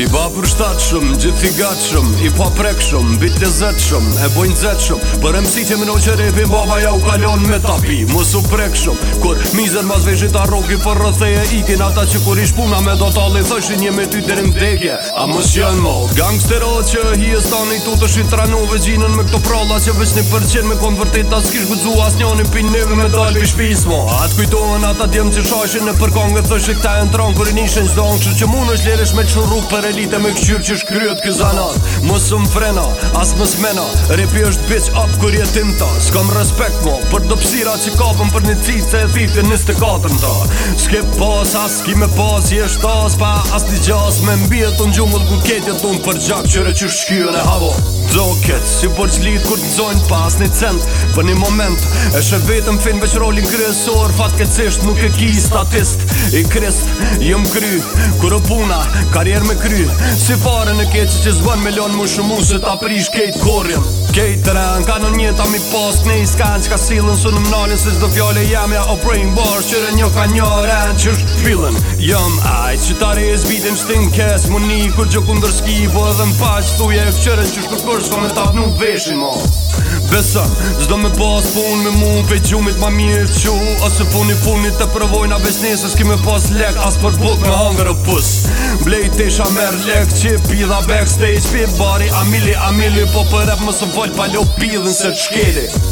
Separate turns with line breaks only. I pa përshtatëshëm, gjithi gatshëm I pa prekshëm, bit të zetëshëm E bojnë zetëshëm Për emësi që më në që repin Baba ja u kalon me tapi Më su prekshëm Kër mizën ma vejshit a rogi Për rëtheje ikin ata që kur ish puna me do tali Thëshin jemi ty dërin vdekje A më shënë mo Gangstero që hi e stani Tu të shi tranove gjinën me këto prolla Që vësh një përqen me vërtet, As kish gudzu as njoni me dal për mo ata me elite me këqyrë që shkryot kjo zanat Mësë më frena, asë më smena Repi është bitch up kër jetim ta S'kam respekt mo, për do pësira që kapëm për një cikë Se e thitë njës të katëm ta Ske pas, asë ski me pas, jesht tas Pa asë një gjas, me mbi e të njumë Dhe ku ketjet unë për gjak qëre që shkyrë e havo doket Si borç po litë kur t'zojnë pas një cent Për një moment E vetëm fin veç rolin kryesor Fat ke nuk e ki statist I krist jëm kry Kuro puna karjer me kry Si fare në keqë që zbën me lonë Mu shumë se ta prish kejt korim Kejt të rën ka në njëta mi pas Ne i skanë që ka silën su në mnalin Se zdo fjole jam ja o prejnë bosh Qire një ka një rën që është Jëm ajt që ta rezbitim shtin kes Mu një kur gjë kundërski Po edhe më faq thuje e fqeren që shkë për shko me tap nuk veshin ma Besën, zdo me pas pun me mu Pe gjumit ma mirë qu Ose puni funi të provoj na besh nese Ski me pas lek as për buk me hangër o pus Blej të isha merë lek që pida backstage Pi bari amili amili Po për rep më së volj pa lo pidhin se të shkeli